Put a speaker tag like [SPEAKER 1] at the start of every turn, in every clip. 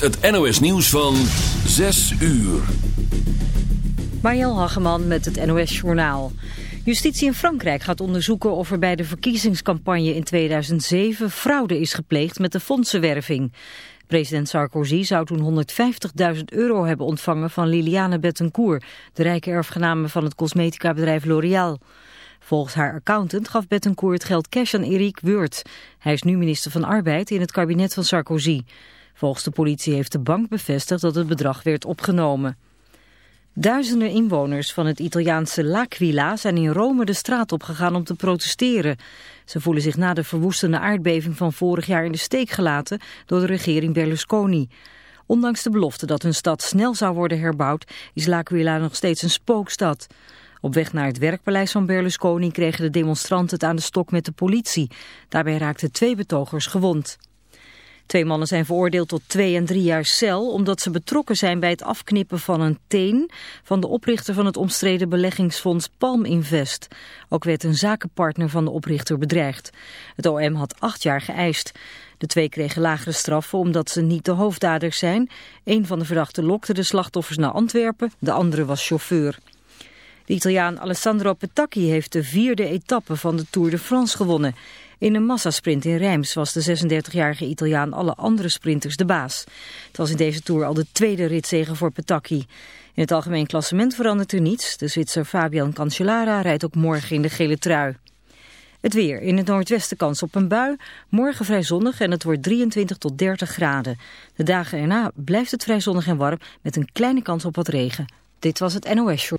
[SPEAKER 1] het NOS nieuws van 6 uur.
[SPEAKER 2] Mariel Hageman met het NOS Journaal. Justitie in Frankrijk gaat onderzoeken of er bij de verkiezingscampagne in 2007 fraude is gepleegd met de fondsenwerving. President Sarkozy zou toen 150.000 euro hebben ontvangen van Liliane Bettencourt, de rijke erfgename van het cosmetica-bedrijf L'Oréal. Volgens haar accountant gaf Bettencourt het geld cash aan Eric Weurt. Hij is nu minister van Arbeid in het kabinet van Sarkozy. Volgens de politie heeft de bank bevestigd dat het bedrag werd opgenomen. Duizenden inwoners van het Italiaanse L'Aquila zijn in Rome de straat opgegaan om te protesteren. Ze voelen zich na de verwoestende aardbeving van vorig jaar in de steek gelaten door de regering Berlusconi. Ondanks de belofte dat hun stad snel zou worden herbouwd, is L'Aquila nog steeds een spookstad. Op weg naar het werkpaleis van Berlusconi kregen de demonstranten het aan de stok met de politie. Daarbij raakten twee betogers gewond. Twee mannen zijn veroordeeld tot twee en drie jaar cel... omdat ze betrokken zijn bij het afknippen van een teen... van de oprichter van het omstreden beleggingsfonds Palm Invest. Ook werd een zakenpartner van de oprichter bedreigd. Het OM had acht jaar geëist. De twee kregen lagere straffen omdat ze niet de hoofddaders zijn. Een van de verdachten lokte de slachtoffers naar Antwerpen, de andere was chauffeur. De Italiaan Alessandro Petacchi heeft de vierde etappe van de Tour de France gewonnen. In een massasprint in Reims was de 36-jarige Italiaan alle andere sprinters de baas. Het was in deze Tour al de tweede ritzege voor Petacchi. In het algemeen klassement verandert er niets. De Zwitser Fabian Cancellara rijdt ook morgen in de gele trui. Het weer. In het noordwesten kans op een bui. Morgen vrij zonnig en het wordt 23 tot 30 graden. De dagen erna blijft het vrij zonnig en warm met een kleine kans op wat regen. Dit was het NOS Show.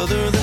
[SPEAKER 3] Randy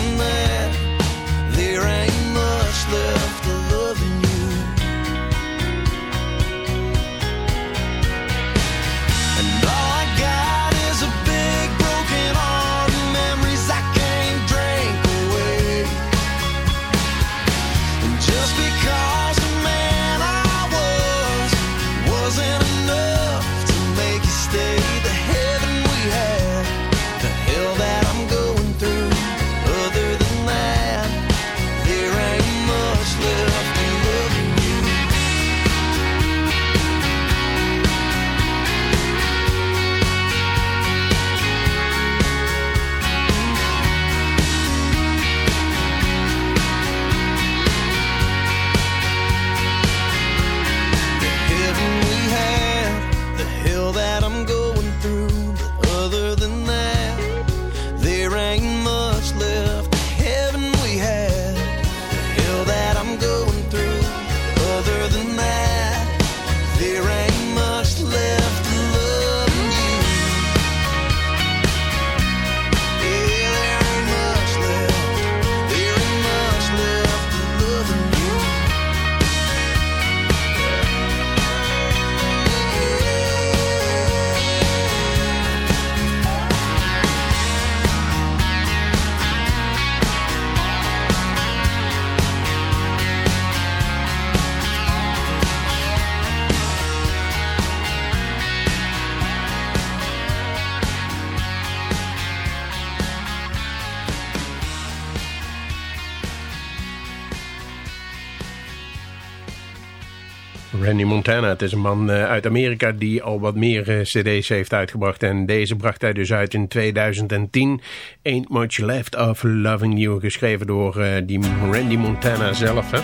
[SPEAKER 3] Het is een man eh, uit Amerika die al wat meer eh, cd's heeft uitgebracht. En deze bracht hij dus uit in 2010. Ain't Much Left of Loving You. Geschreven door uh, die Randy Montana zelf. Hè?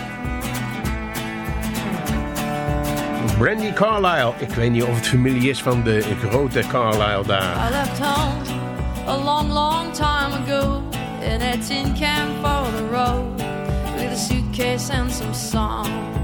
[SPEAKER 3] Brandy Carlisle. Ik weet niet of het familie is van de grote Carlisle daar.
[SPEAKER 4] I left home a long, long time ago. In a tin can for the road. With a suitcase and some songs.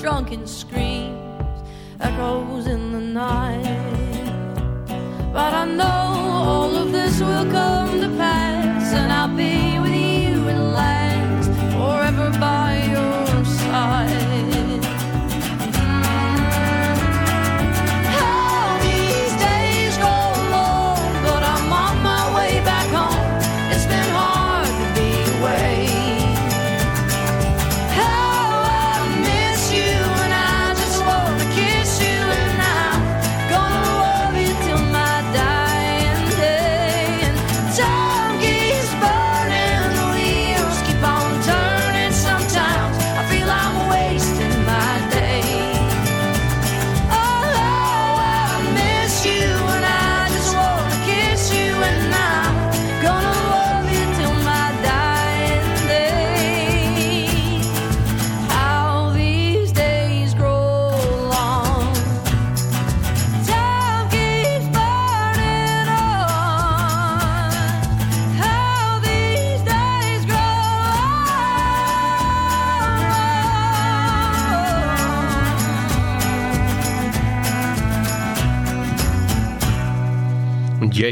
[SPEAKER 4] sound of drunken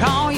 [SPEAKER 5] call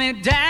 [SPEAKER 5] me daddy.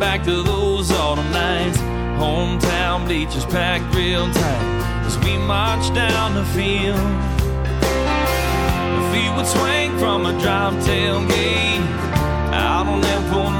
[SPEAKER 6] Back to those autumn nights. Hometown bleachers packed real tight as we march down the field. The feet would swing from a drop tailgate out on that corner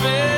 [SPEAKER 6] time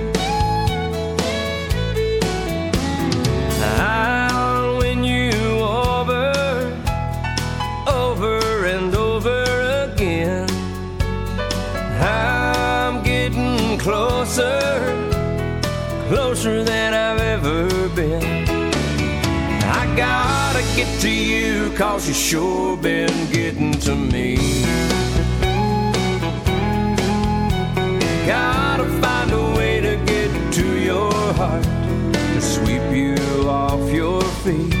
[SPEAKER 6] it to you, cause you sure been getting to me. Gotta find a way to get to your heart, to sweep you off your feet.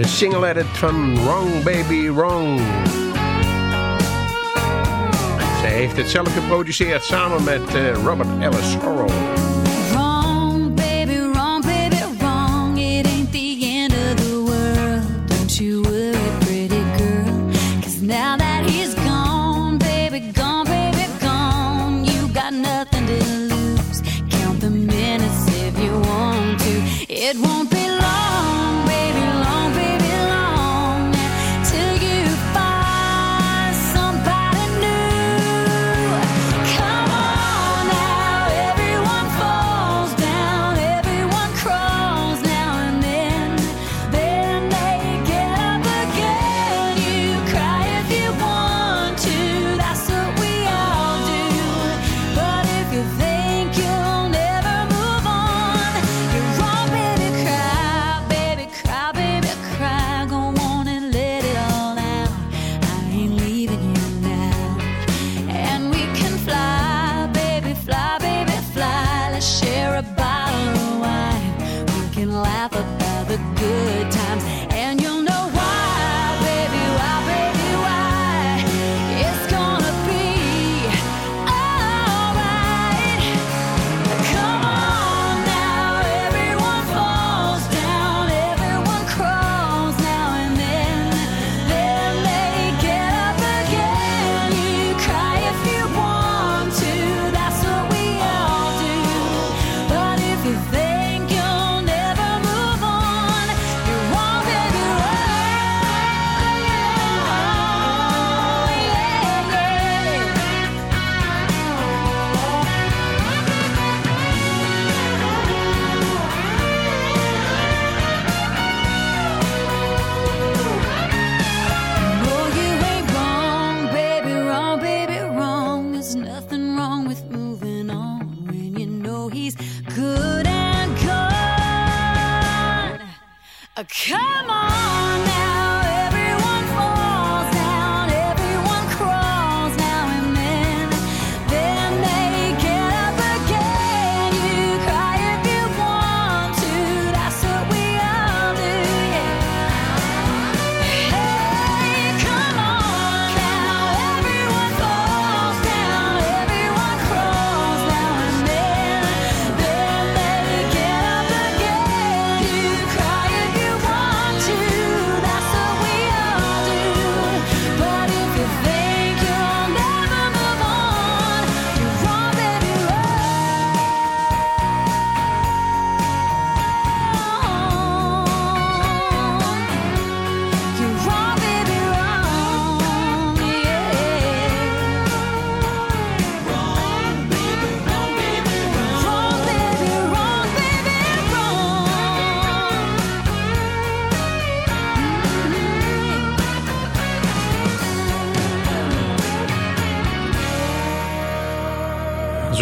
[SPEAKER 1] Een single edit van Wrong Baby Wrong. Zij heeft het zelf geproduceerd samen met eh, Robert Ellis Horrell.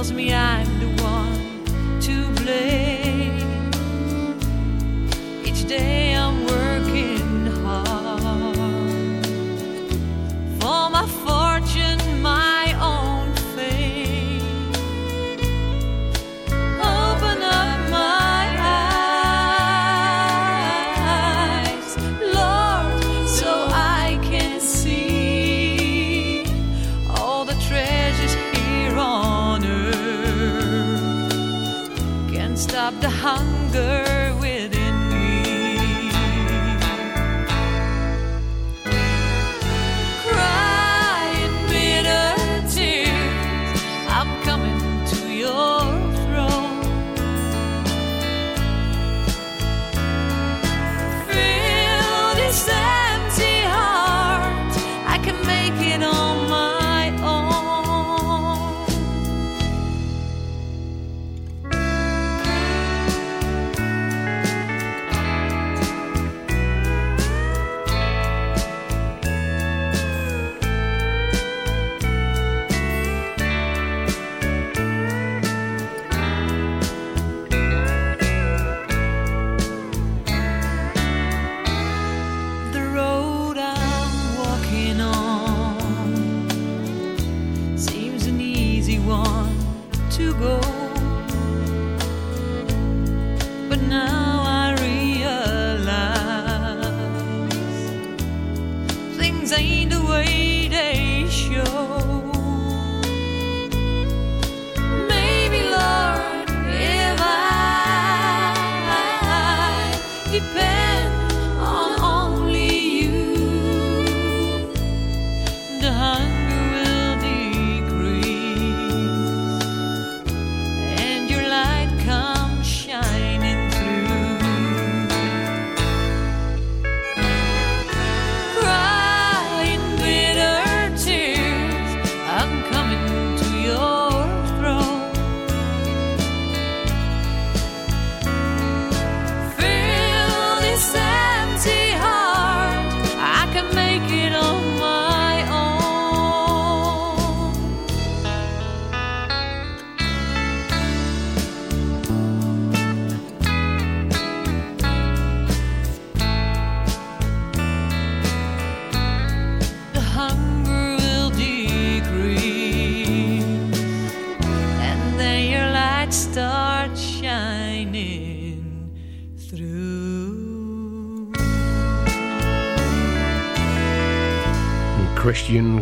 [SPEAKER 7] Tells me I'm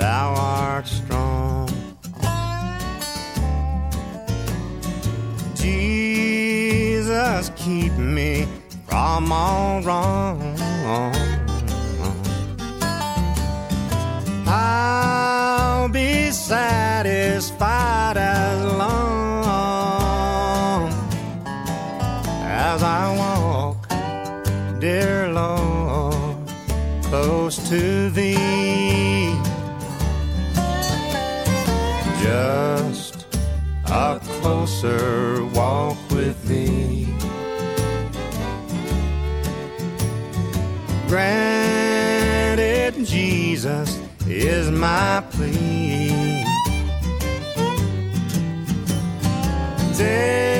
[SPEAKER 8] thou art strong. Jesus
[SPEAKER 9] keep me from all wrong. I'll be satisfied as long as I walk, dear my plea. Daily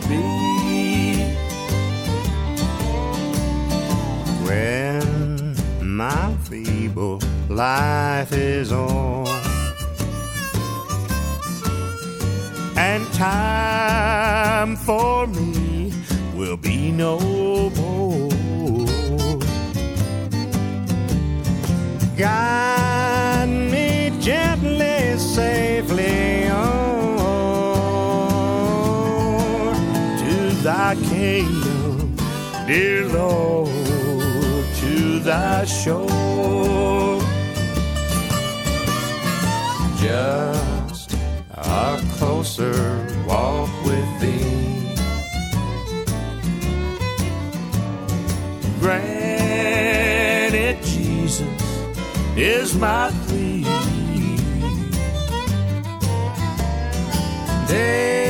[SPEAKER 9] it be. When my feeble life is o'er and time for me will be no more. Guide dear Lord, to thy shore. Just a closer walk with thee. Granted, Jesus is my plea. Daily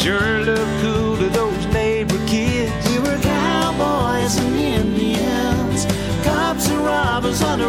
[SPEAKER 10] sure looked cool to those neighbor kids. We were cowboys and Indians, cops and robbers on the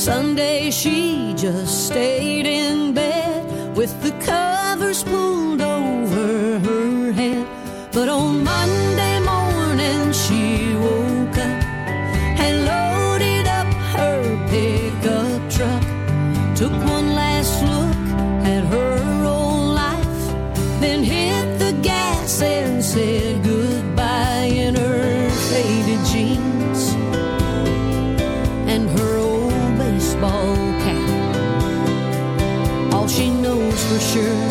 [SPEAKER 4] Sunday she just stayed in bed with the covers pulled over her head. But on knows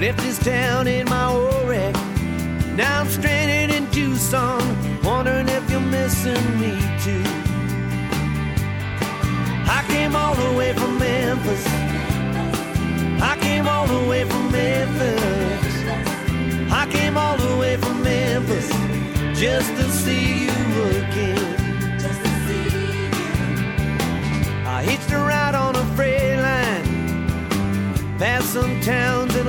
[SPEAKER 4] left
[SPEAKER 10] this town in my old wreck. Now I'm stranded in Tucson, wondering if you're missing me too. I came all the way from Memphis. I came all the way from Memphis. I came all the way from Memphis just to see you again. I hitched a ride on a freight line, past some towns and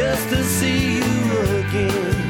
[SPEAKER 10] Just to see you again.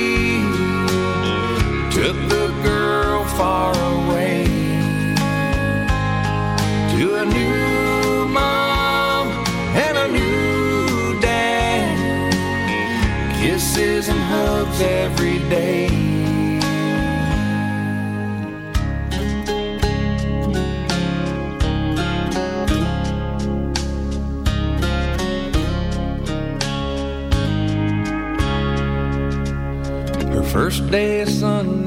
[SPEAKER 9] took the girl far away to a new mom and a new dad. Kisses and hugs every day. Her first day of